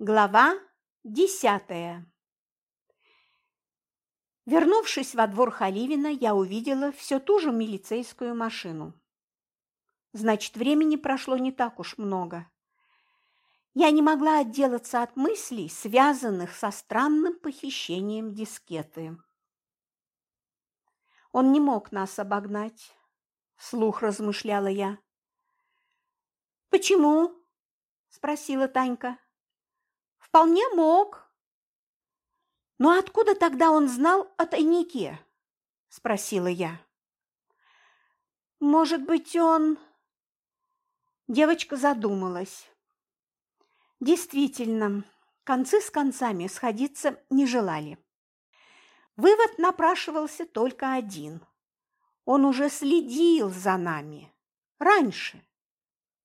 Глава десятая Вернувшись во двор Халивина, я увидела все ту же милицейскую машину. Значит, времени прошло не так уж много. Я не могла отделаться от мыслей, связанных со странным похищением дискеты. Он не мог нас обогнать, вслух размышляла я. Почему? спросила Танька. Вполне мог. Но откуда тогда он знал о тайнике? спросила я. Может быть, он Девочка задумалась. Действительно, концы с концами сходиться не желали. Вывод напрашивался только один. Он уже следил за нами. Раньше.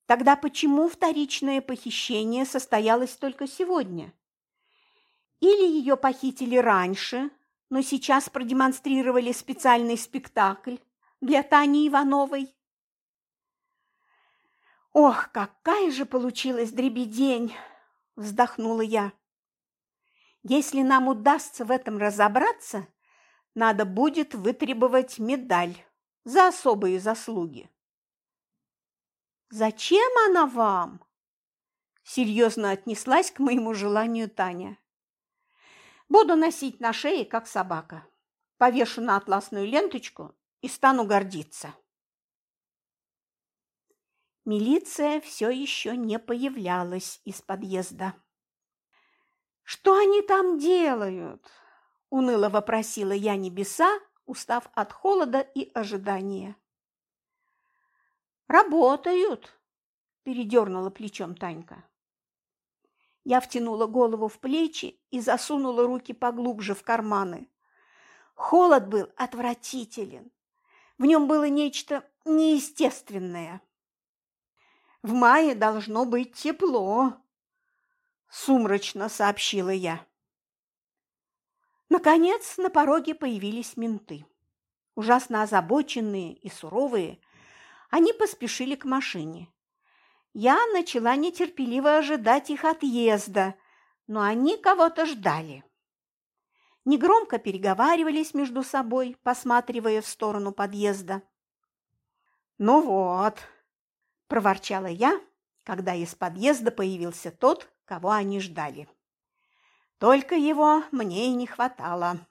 Тогда почему вторичное похищение состоялось только сегодня? Или ее похитили раньше, но сейчас продемонстрировали специальный спектакль для Тани Ивановой? «Ох, какая же получилась дребедень!» – вздохнула я. «Если нам удастся в этом разобраться, надо будет вытребовать медаль за особые заслуги». «Зачем она вам?» – серьезно отнеслась к моему желанию Таня. «Буду носить на шее, как собака. Повешу на атласную ленточку и стану гордиться». Милиция все еще не появлялась из подъезда. «Что они там делают?» – уныло вопросила я небеса, устав от холода и ожидания. «Работают!» – передернула плечом Танька. Я втянула голову в плечи и засунула руки поглубже в карманы. Холод был отвратителен. В нем было нечто неестественное. В мае должно быть тепло, сумрачно сообщила я. Наконец на пороге появились менты. Ужасно озабоченные и суровые, они поспешили к машине. Я начала нетерпеливо ожидать их отъезда, но они кого-то ждали. Негромко переговаривались между собой, посматривая в сторону подъезда. «Ну вот», проворчала я, когда из подъезда появился тот, кого они ждали. Только его мне и не хватало.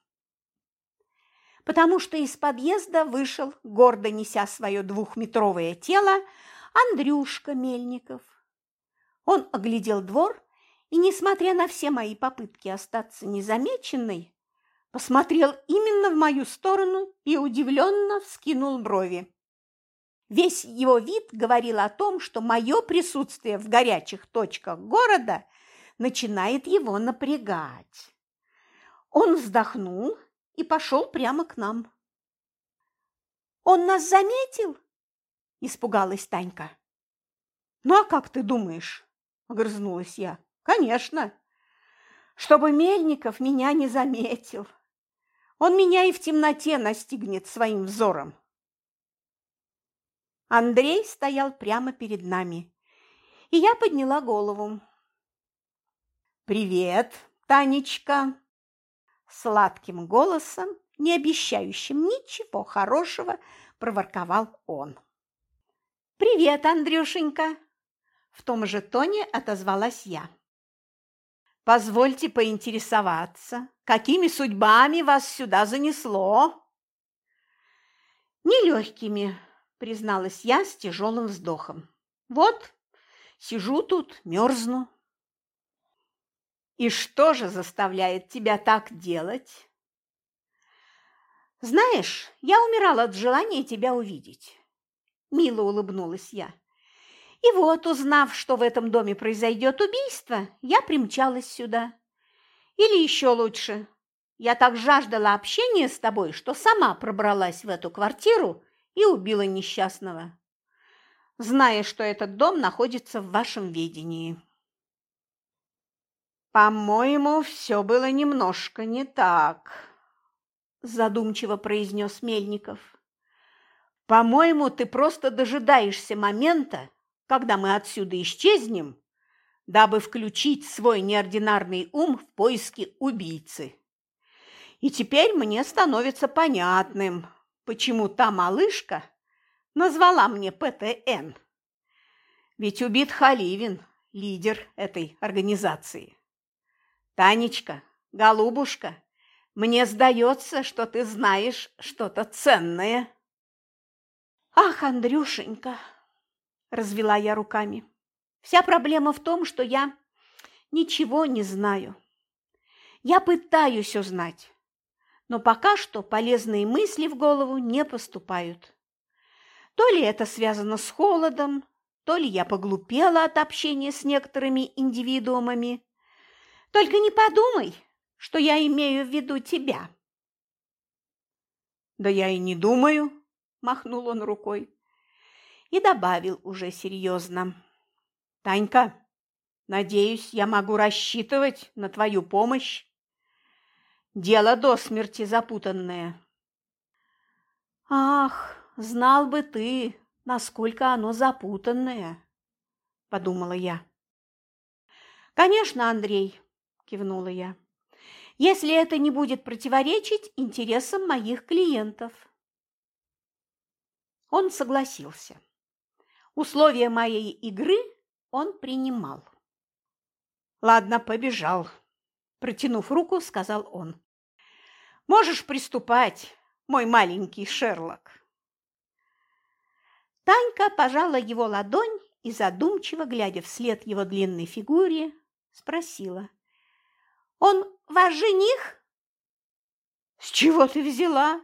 Потому что из подъезда вышел, гордо неся свое двухметровое тело, Андрюшка Мельников. Он оглядел двор и, несмотря на все мои попытки остаться незамеченной, посмотрел именно в мою сторону и удивленно вскинул брови. Весь его вид говорил о том, что мое присутствие в горячих точках города начинает его напрягать. Он вздохнул и пошел прямо к нам. «Он нас заметил?» – испугалась Танька. «Ну а как ты думаешь?» – огрызнулась я. «Конечно! Чтобы Мельников меня не заметил. Он меня и в темноте настигнет своим взором». Андрей стоял прямо перед нами, и я подняла голову. «Привет, Танечка!» Сладким голосом, не обещающим ничего хорошего, проворковал он. «Привет, Андрюшенька!» В том же тоне отозвалась я. «Позвольте поинтересоваться, какими судьбами вас сюда занесло?» «Нелегкими», призналась я с тяжелым вздохом. Вот, сижу тут, мерзну. И что же заставляет тебя так делать? Знаешь, я умирала от желания тебя увидеть. Мило улыбнулась я. И вот, узнав, что в этом доме произойдет убийство, я примчалась сюда. Или еще лучше, я так жаждала общения с тобой, что сама пробралась в эту квартиру и убила несчастного, зная, что этот дом находится в вашем ведении. «По-моему, все было немножко не так», – задумчиво произнес Мельников. «По-моему, ты просто дожидаешься момента, когда мы отсюда исчезнем, дабы включить свой неординарный ум в поиски убийцы. И теперь мне становится понятным, почему та малышка назвала мне ПТН. Ведь убит Халивин, лидер этой организации. Танечка, голубушка, мне сдается, что ты знаешь что-то ценное. Ах, Андрюшенька, развела я руками. Вся проблема в том, что я ничего не знаю. Я пытаюсь узнать, но пока что полезные мысли в голову не поступают. То ли это связано с холодом, то ли я поглупела от общения с некоторыми индивидуумами. Только не подумай, что я имею в виду тебя. Да я и не думаю, махнул он рукой и добавил уже серьезно. Танька, надеюсь, я могу рассчитывать на твою помощь. Дело до смерти запутанное. Ах, знал бы ты, насколько оно запутанное, подумала я. Конечно, Андрей, кивнула я. Если это не будет противоречить интересам моих клиентов. Он согласился. Условия моей игры он принимал. Ладно, побежал, протянув руку, сказал он. Можешь приступать, мой маленький Шерлок. Танька пожала его ладонь и, задумчиво глядя вслед его длинной фигуре, спросила. «Он ваш жених?» «С чего ты взяла?»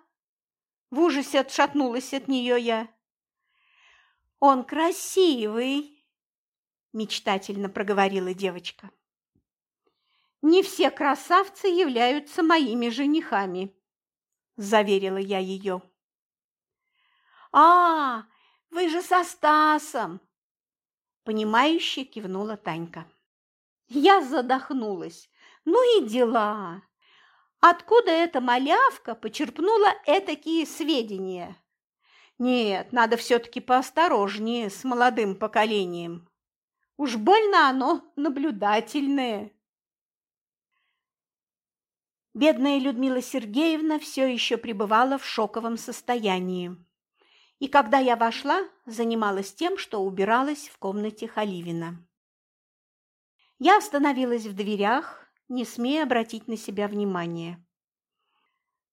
В ужасе отшатнулась от нее я. «Он красивый!» – мечтательно проговорила девочка. «Не все красавцы являются моими женихами», – заверила я ее. «А, вы же со Стасом!» – понимающе кивнула Танька. Я задохнулась. Ну и дела. Откуда эта малявка почерпнула этакие сведения? Нет, надо все-таки поосторожнее с молодым поколением. Уж больно оно наблюдательное. Бедная Людмила Сергеевна все еще пребывала в шоковом состоянии. И когда я вошла, занималась тем, что убиралась в комнате Халивина. Я остановилась в дверях, не смея обратить на себя внимание.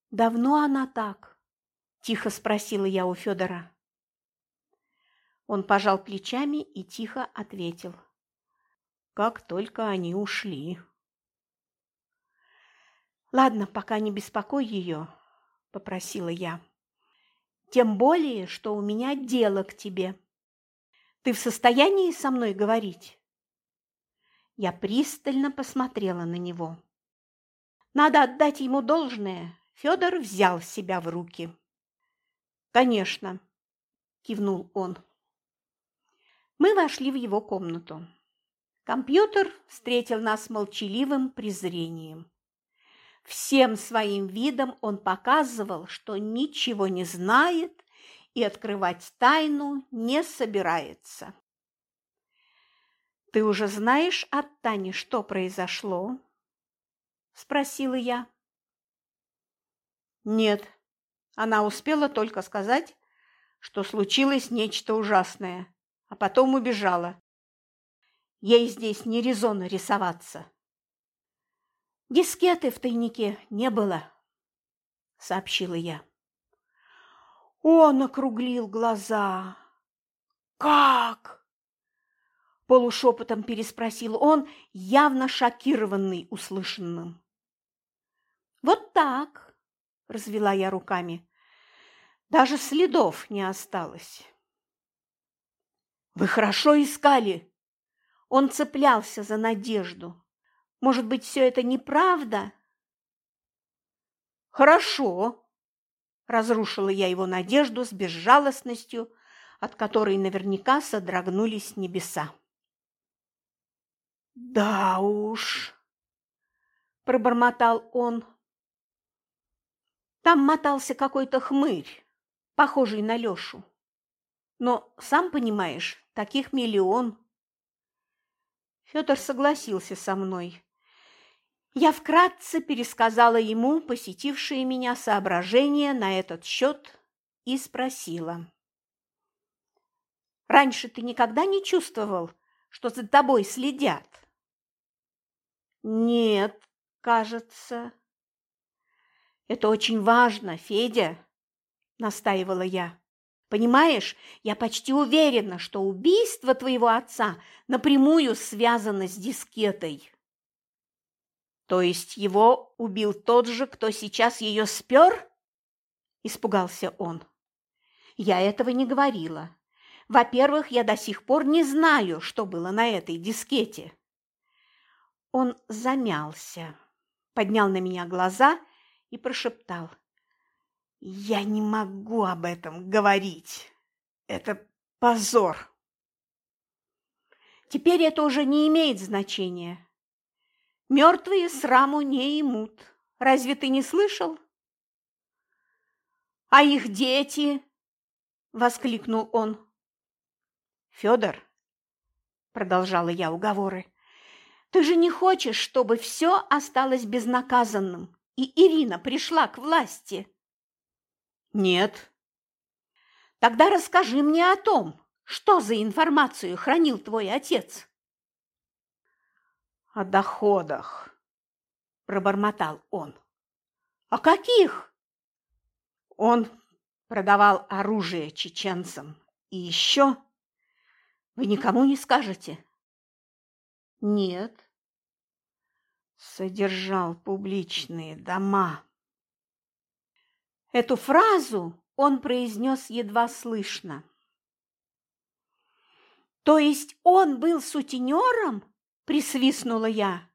«Давно она так?» – тихо спросила я у Федора. Он пожал плечами и тихо ответил. «Как только они ушли». «Ладно, пока не беспокой ее», – попросила я. «Тем более, что у меня дело к тебе. Ты в состоянии со мной говорить?» Я пристально посмотрела на него. Надо отдать ему должное. Федор взял себя в руки. «Конечно», – кивнул он. Мы вошли в его комнату. Компьютер встретил нас молчаливым презрением. Всем своим видом он показывал, что ничего не знает и открывать тайну не собирается. «Ты уже знаешь от Тани, что произошло?» – спросила я. «Нет, она успела только сказать, что случилось нечто ужасное, а потом убежала. Ей здесь не резонно рисоваться». «Дискеты в тайнике не было», – сообщила я. Он округлил глаза. «Как?» – полушепотом переспросил он, явно шокированный услышанным. «Вот так», – развела я руками. «Даже следов не осталось». «Вы хорошо искали!» Он цеплялся за надежду. Может быть, все это неправда? Хорошо, разрушила я его надежду с безжалостностью, от которой наверняка содрогнулись небеса. Да уж, пробормотал он. Там мотался какой-то хмырь, похожий на Лёшу. Но, сам понимаешь, таких миллион. Федор согласился со мной. Я вкратце пересказала ему посетившие меня соображения на этот счет и спросила. «Раньше ты никогда не чувствовал, что за тобой следят?» «Нет, кажется». «Это очень важно, Федя», – настаивала я. «Понимаешь, я почти уверена, что убийство твоего отца напрямую связано с дискетой». То есть его убил тот же, кто сейчас ее спер? Испугался он. Я этого не говорила. Во-первых, я до сих пор не знаю, что было на этой дискете. Он замялся, поднял на меня глаза и прошептал. Я не могу об этом говорить. Это позор. Теперь это уже не имеет значения. Мертвые сраму не имут. Разве ты не слышал? А их дети? воскликнул он. Федор, продолжала я уговоры, ты же не хочешь, чтобы все осталось безнаказанным, и Ирина пришла к власти? Нет. Тогда расскажи мне о том, что за информацию хранил твой отец о доходах, пробормотал он. О каких? Он продавал оружие чеченцам. И еще вы никому не скажете? Нет. Содержал публичные дома. Эту фразу он произнес едва слышно. То есть он был сутенером? присвистнула я.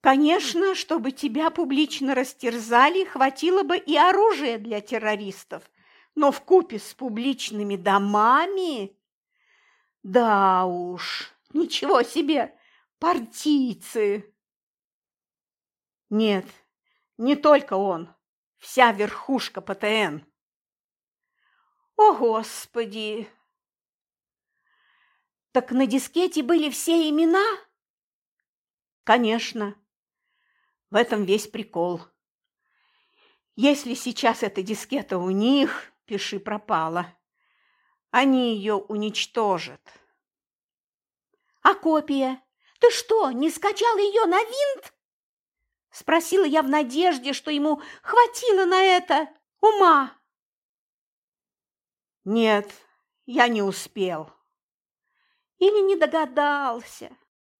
Конечно, чтобы тебя публично растерзали, хватило бы и оружия для террористов, но в купе с публичными домами... Да уж, ничего себе, партийцы! Нет, не только он, вся верхушка ПТН. О, Господи! Так на дискете были все имена? Конечно. В этом весь прикол. Если сейчас эта дискета у них, пиши пропала. Они ее уничтожат. А копия? Ты что, не скачал ее на винт? Спросила я в надежде, что ему хватило на это ума. Нет, я не успел. Или не догадался,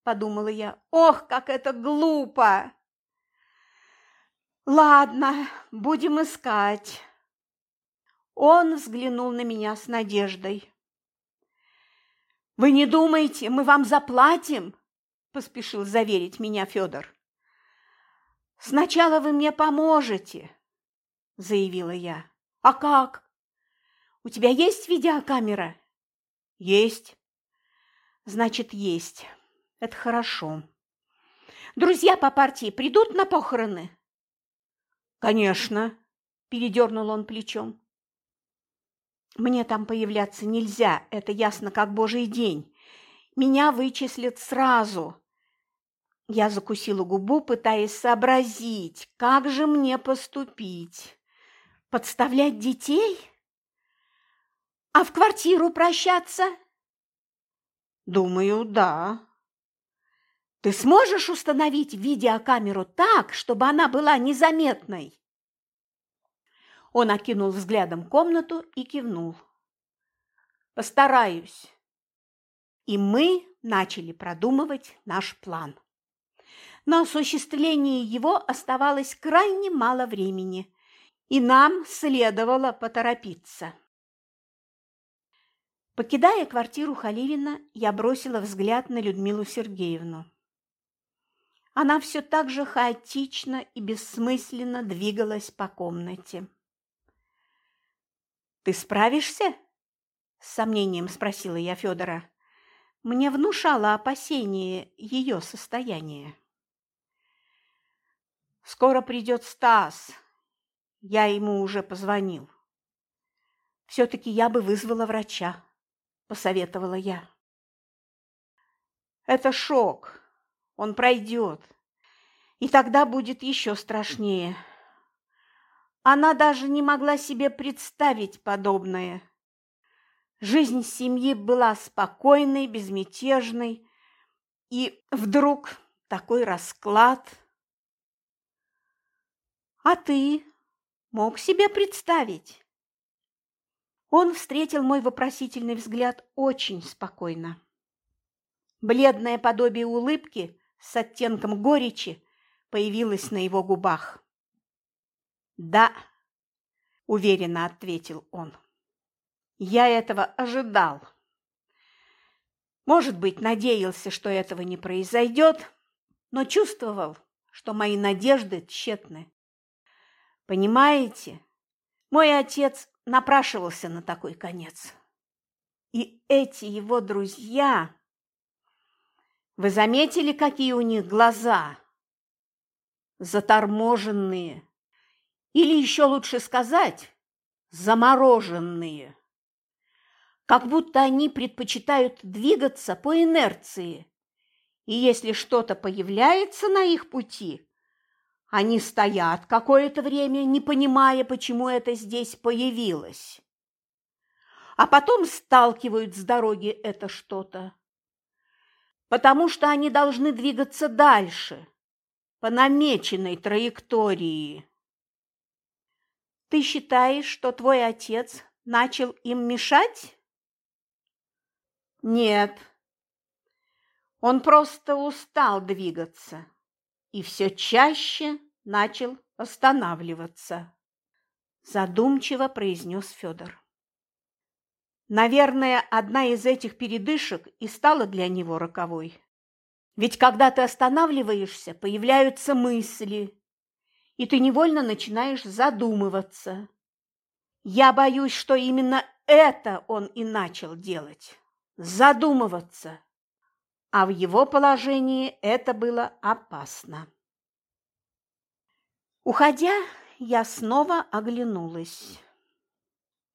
подумала я. Ох, как это глупо! Ладно, будем искать. Он взглянул на меня с надеждой. Вы не думаете, мы вам заплатим? поспешил заверить меня Федор. Сначала вы мне поможете, заявила я. А как? У тебя есть видеокамера? Есть. Значит, есть. Это хорошо. Друзья по партии придут на похороны? Конечно, передернул он плечом. Мне там появляться нельзя, это ясно как божий день. Меня вычислят сразу. Я закусила губу, пытаясь сообразить, как же мне поступить. Подставлять детей? А в квартиру прощаться? Думаю, да. Ты сможешь установить видеокамеру так, чтобы она была незаметной? Он окинул взглядом комнату и кивнул. Постараюсь. И мы начали продумывать наш план. На осуществление его оставалось крайне мало времени, и нам следовало поторопиться. Покидая квартиру Халивина, я бросила взгляд на Людмилу Сергеевну. Она все так же хаотично и бессмысленно двигалась по комнате. «Ты справишься?» – с сомнением спросила я Федора. Мне внушало опасение ее состояние. «Скоро придет Стас. Я ему уже позвонил. Все-таки я бы вызвала врача», – посоветовала я. Это шок. Он пройдет. И тогда будет еще страшнее. Она даже не могла себе представить подобное. Жизнь семьи была спокойной, безмятежной, и вдруг такой расклад. А ты мог себе представить? Он встретил мой вопросительный взгляд очень спокойно. Бледное подобие улыбки с оттенком горечи появилось на его губах. «Да», – уверенно ответил он. «Я этого ожидал. Может быть, надеялся, что этого не произойдет, но чувствовал, что мои надежды тщетны. Понимаете, мой отец напрашивался на такой конец. И эти его друзья... Вы заметили, какие у них глаза? Заторможенные. Или еще лучше сказать, замороженные. Как будто они предпочитают двигаться по инерции. И если что-то появляется на их пути, они стоят какое-то время, не понимая, почему это здесь появилось. А потом сталкивают с дороги это что-то. Потому что они должны двигаться дальше, по намеченной траектории. Ты считаешь, что твой отец начал им мешать? Нет. Он просто устал двигаться и все чаще начал останавливаться. Задумчиво произнес Федор. Наверное, одна из этих передышек и стала для него роковой. Ведь когда ты останавливаешься, появляются мысли, и ты невольно начинаешь задумываться. Я боюсь, что именно это он и начал делать – задумываться. А в его положении это было опасно. Уходя, я снова оглянулась.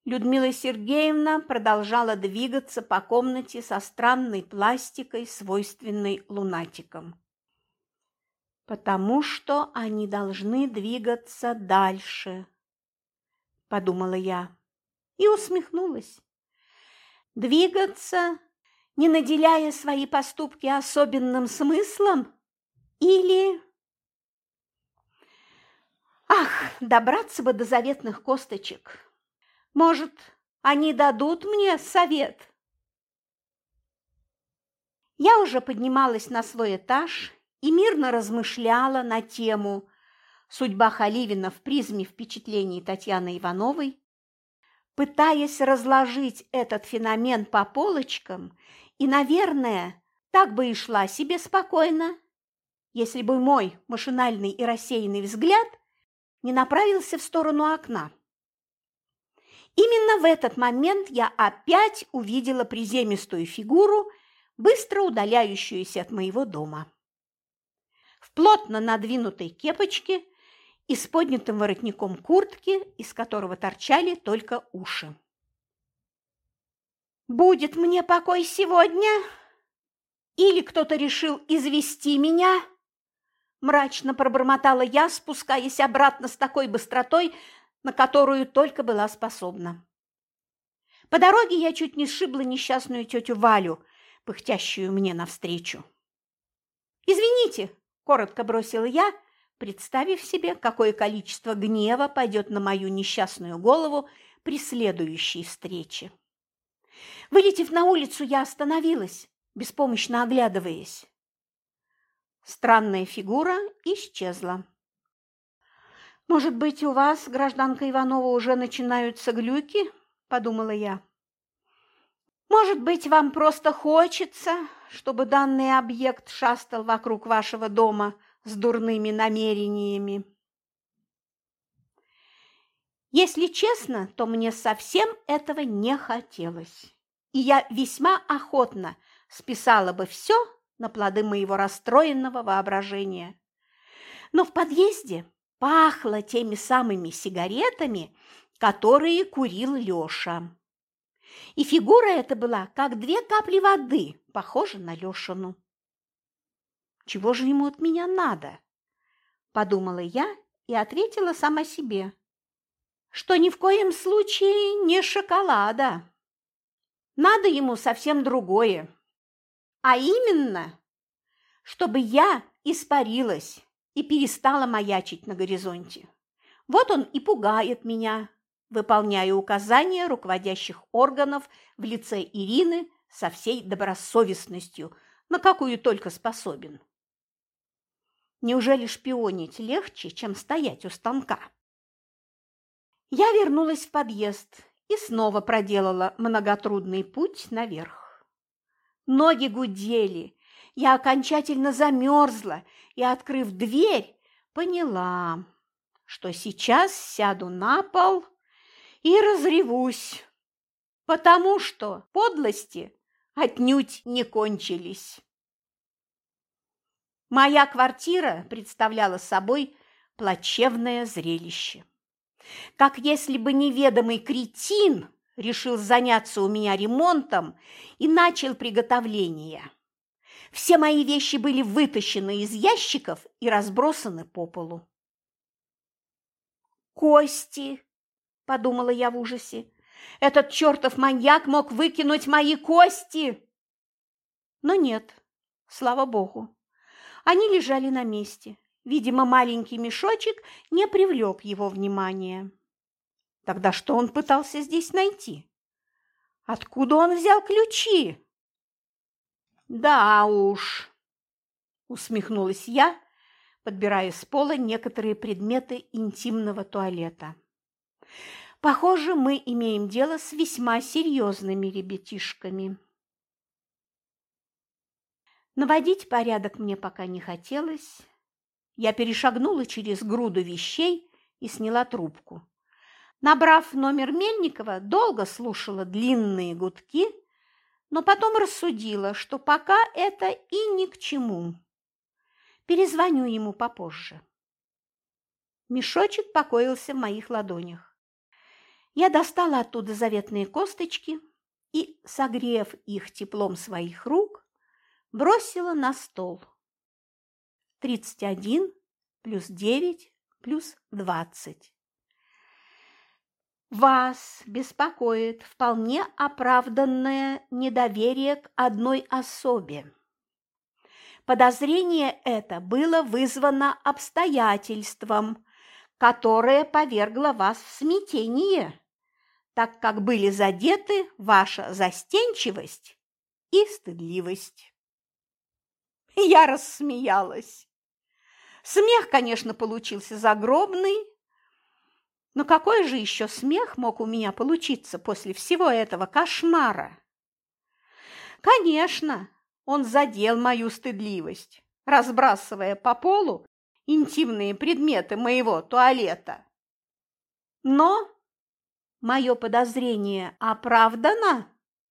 Людмила Сергеевна продолжала двигаться по комнате со странной пластикой, свойственной лунатикам потому что они должны двигаться дальше, подумала я и усмехнулась. Двигаться, не наделяя свои поступки особенным смыслом, или Ах, добраться бы до заветных косточек. Может, они дадут мне совет? Я уже поднималась на свой этаж и мирно размышляла на тему «Судьба Халивина в призме впечатлений Татьяны Ивановой», пытаясь разложить этот феномен по полочкам, и, наверное, так бы и шла себе спокойно, если бы мой машинальный и рассеянный взгляд не направился в сторону окна. Именно в этот момент я опять увидела приземистую фигуру, быстро удаляющуюся от моего дома плотно надвинутой кепочке и с поднятым воротником куртки, из которого торчали только уши. «Будет мне покой сегодня? Или кто-то решил извести меня?» Мрачно пробормотала я, спускаясь обратно с такой быстротой, на которую только была способна. По дороге я чуть не сшибла несчастную тетю Валю, пыхтящую мне навстречу. «Извините», коротко бросила я, представив себе, какое количество гнева пойдет на мою несчастную голову при следующей встрече. Вылетев на улицу, я остановилась, беспомощно оглядываясь. Странная фигура исчезла. «Может быть, у вас, гражданка Иванова, уже начинаются глюки?» – подумала я. «Может быть, вам просто хочется, чтобы данный объект шастал вокруг вашего дома с дурными намерениями. Если честно, то мне совсем этого не хотелось, и я весьма охотно списала бы все на плоды моего расстроенного воображения. Но в подъезде пахло теми самыми сигаретами, которые курил Лёша. И фигура эта была, как две капли воды, похожа на Лешину. Чего же ему от меня надо? Подумала я и ответила сама себе, что ни в коем случае не шоколада. Надо ему совсем другое. А именно, чтобы я испарилась и перестала маячить на горизонте. Вот он и пугает меня, выполняя указания руководящих органов в лице Ирины со всей добросовестностью, на какую только способен. Неужели шпионить легче, чем стоять у станка? Я вернулась в подъезд и снова проделала многотрудный путь наверх. Ноги гудели, я окончательно замерзла и, открыв дверь, поняла, что сейчас сяду на пол и разревусь, потому что подлости отнюдь не кончились. Моя квартира представляла собой плачевное зрелище. Как если бы неведомый кретин решил заняться у меня ремонтом и начал приготовление. Все мои вещи были вытащены из ящиков и разбросаны по полу. «Кости!» – подумала я в ужасе. «Этот чертов маньяк мог выкинуть мои кости!» Но нет, слава богу. Они лежали на месте. Видимо, маленький мешочек не привлек его внимания. Тогда что он пытался здесь найти? Откуда он взял ключи? Да уж, усмехнулась я, подбирая с пола некоторые предметы интимного туалета. Похоже, мы имеем дело с весьма серьезными ребятишками. Наводить порядок мне пока не хотелось. Я перешагнула через груду вещей и сняла трубку. Набрав номер Мельникова, долго слушала длинные гудки, но потом рассудила, что пока это и ни к чему. Перезвоню ему попозже. Мешочек покоился в моих ладонях. Я достала оттуда заветные косточки и, согрев их теплом своих рук, бросила на стол. Тридцать один плюс девять плюс двадцать. Вас беспокоит вполне оправданное недоверие к одной особе. Подозрение это было вызвано обстоятельством, которое повергло вас в смятение, так как были задеты ваша застенчивость и стыдливость. Я рассмеялась. Смех, конечно, получился загробный, но какой же еще смех мог у меня получиться после всего этого кошмара? Конечно, он задел мою стыдливость, разбрасывая по полу интимные предметы моего туалета. Но мое подозрение оправдано.